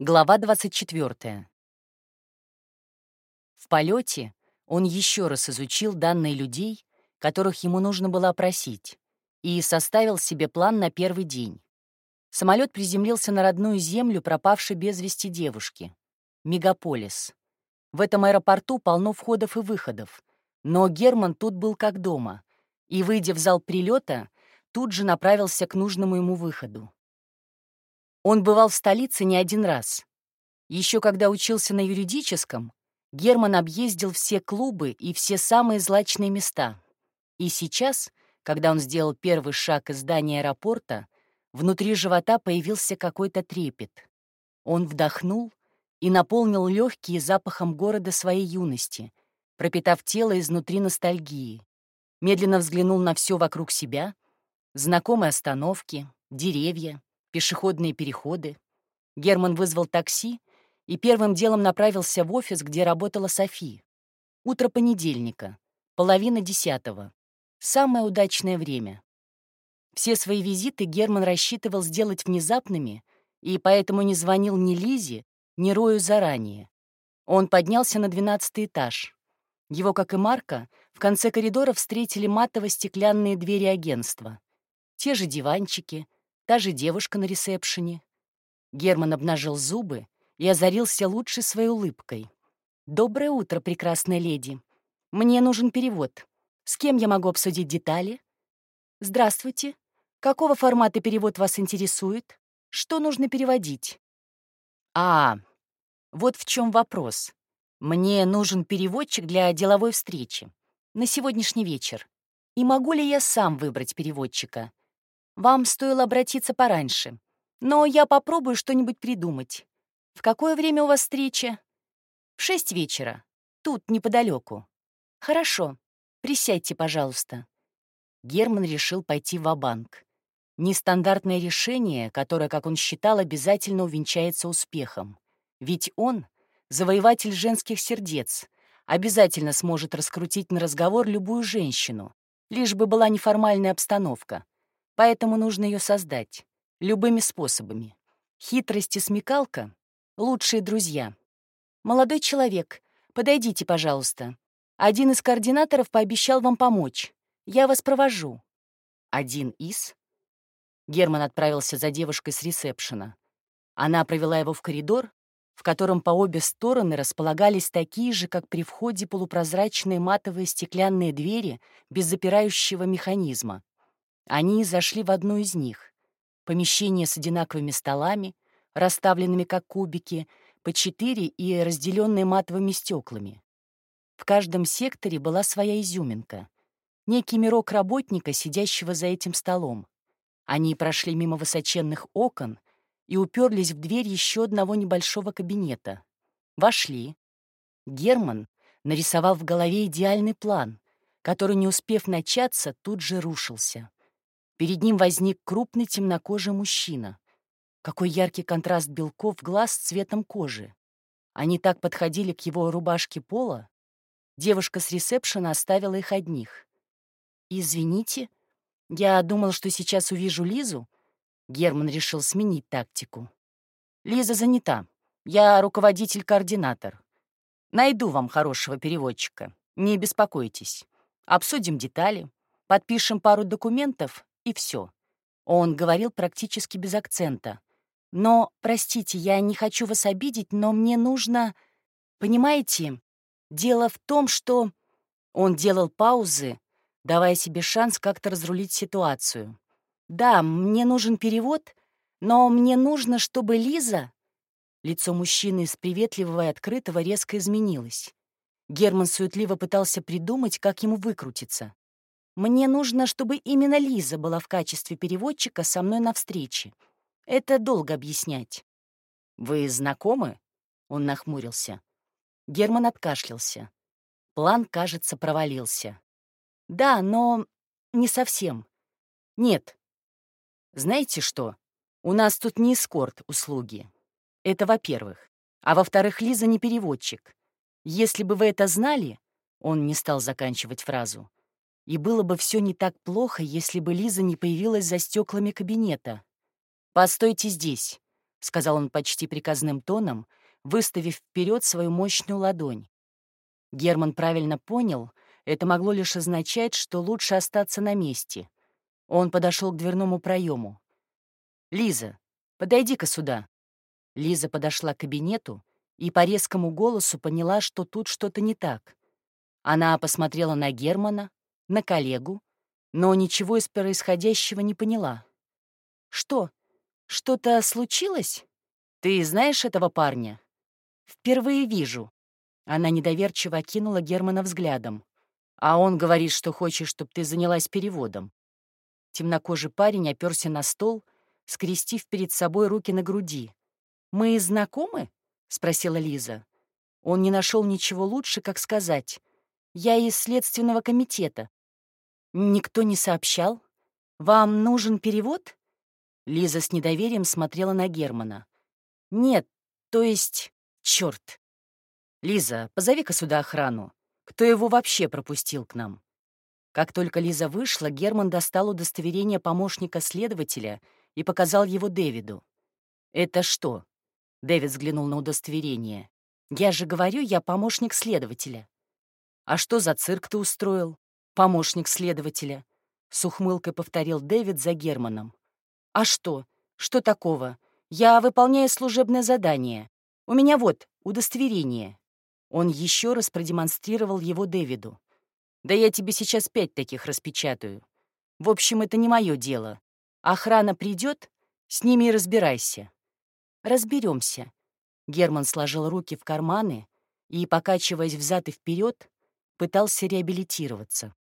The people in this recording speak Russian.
Глава 24. В полете он еще раз изучил данные людей, которых ему нужно было опросить, и составил себе план на первый день. Самолет приземлился на родную землю пропавшей без вести девушки — мегаполис. В этом аэропорту полно входов и выходов, но Герман тут был как дома, и, выйдя в зал прилета, тут же направился к нужному ему выходу. Он бывал в столице не один раз. Еще когда учился на юридическом, Герман объездил все клубы и все самые злачные места. И сейчас, когда он сделал первый шаг из здания аэропорта, внутри живота появился какой-то трепет. Он вдохнул и наполнил легкие запахом города своей юности, пропитав тело изнутри ностальгии. Медленно взглянул на все вокруг себя, знакомые остановки, деревья, пешеходные переходы. Герман вызвал такси и первым делом направился в офис, где работала Софи. Утро понедельника, половина десятого. Самое удачное время. Все свои визиты Герман рассчитывал сделать внезапными, и поэтому не звонил ни Лизе, ни Рою заранее. Он поднялся на двенадцатый этаж. Его, как и Марка, в конце коридора встретили матово-стеклянные двери агентства. Те же диванчики, та же девушка на ресепшене. Герман обнажил зубы и озарился лучшей своей улыбкой. «Доброе утро, прекрасная леди. Мне нужен перевод. С кем я могу обсудить детали?» «Здравствуйте. Какого формата перевод вас интересует? Что нужно переводить?» «А, вот в чем вопрос. Мне нужен переводчик для деловой встречи на сегодняшний вечер. И могу ли я сам выбрать переводчика? Вам стоило обратиться пораньше. Но я попробую что-нибудь придумать. В какое время у вас встреча? В шесть вечера. Тут, неподалеку. Хорошо. Присядьте, пожалуйста. Герман решил пойти в банк Нестандартное решение, которое, как он считал, обязательно увенчается успехом. Ведь он — завоеватель женских сердец, обязательно сможет раскрутить на разговор любую женщину, лишь бы была неформальная обстановка — Поэтому нужно ее создать. Любыми способами. Хитрость и смекалка — лучшие друзья. «Молодой человек, подойдите, пожалуйста. Один из координаторов пообещал вам помочь. Я вас провожу». «Один из?» Герман отправился за девушкой с ресепшена. Она провела его в коридор, в котором по обе стороны располагались такие же, как при входе, полупрозрачные матовые стеклянные двери без запирающего механизма. Они зашли в одну из них. Помещение с одинаковыми столами, расставленными как кубики, по четыре и разделенные матовыми стеклами. В каждом секторе была своя изюминка. Некий мирок работника, сидящего за этим столом. Они прошли мимо высоченных окон и уперлись в дверь еще одного небольшого кабинета. Вошли. Герман нарисовал в голове идеальный план, который, не успев начаться, тут же рушился. Перед ним возник крупный темнокожий мужчина. Какой яркий контраст белков глаз с цветом кожи. Они так подходили к его рубашке пола. Девушка с ресепшена оставила их одних. «Извините, я думал, что сейчас увижу Лизу». Герман решил сменить тактику. «Лиза занята. Я руководитель-координатор. Найду вам хорошего переводчика. Не беспокойтесь. Обсудим детали, подпишем пару документов и все. Он говорил практически без акцента. «Но, простите, я не хочу вас обидеть, но мне нужно... Понимаете, дело в том, что...» Он делал паузы, давая себе шанс как-то разрулить ситуацию. «Да, мне нужен перевод, но мне нужно, чтобы Лиза...» Лицо мужчины из приветливого и открытого резко изменилось. Герман суетливо пытался придумать, как ему выкрутиться. Мне нужно, чтобы именно Лиза была в качестве переводчика со мной на встрече. Это долго объяснять. «Вы знакомы?» — он нахмурился. Герман откашлялся. План, кажется, провалился. «Да, но не совсем. Нет. Знаете что? У нас тут не эскорт услуги. Это во-первых. А во-вторых, Лиза не переводчик. Если бы вы это знали...» Он не стал заканчивать фразу. И было бы все не так плохо, если бы Лиза не появилась за стеклами кабинета. «Постойте здесь. — сказал он почти приказным тоном, выставив вперед свою мощную ладонь. Герман правильно понял, это могло лишь означать, что лучше остаться на месте. Он подошел к дверному проему. «Лиза, подойди-ка сюда». Лиза подошла к кабинету и по резкому голосу поняла, что тут что-то не так. Она посмотрела на Германа, на коллегу, но ничего из происходящего не поняла. «Что, что-то случилось? Ты знаешь этого парня?» «Впервые вижу». Она недоверчиво окинула Германа взглядом. «А он говорит, что хочет, чтобы ты занялась переводом». Темнокожий парень оперся на стол, скрестив перед собой руки на груди. «Мы знакомы?» — спросила Лиза. Он не нашел ничего лучше, как сказать. «Я из Следственного комитета». «Никто не сообщал? Вам нужен перевод?» Лиза с недоверием смотрела на Германа. «Нет, то есть... Черт! Лиза, позови-ка сюда охрану. Кто его вообще пропустил к нам?» Как только Лиза вышла, Герман достал удостоверение помощника следователя и показал его Дэвиду. «Это что?» — Дэвид взглянул на удостоверение. «Я же говорю, я помощник следователя». «А что за цирк ты устроил?» «Помощник следователя», — с ухмылкой повторил Дэвид за Германом. «А что? Что такого? Я выполняю служебное задание. У меня вот удостоверение». Он еще раз продемонстрировал его Дэвиду. «Да я тебе сейчас пять таких распечатаю. В общем, это не мое дело. Охрана придет, с ними и разбирайся». «Разберемся». Герман сложил руки в карманы и, покачиваясь взад и вперед, пытался реабилитироваться.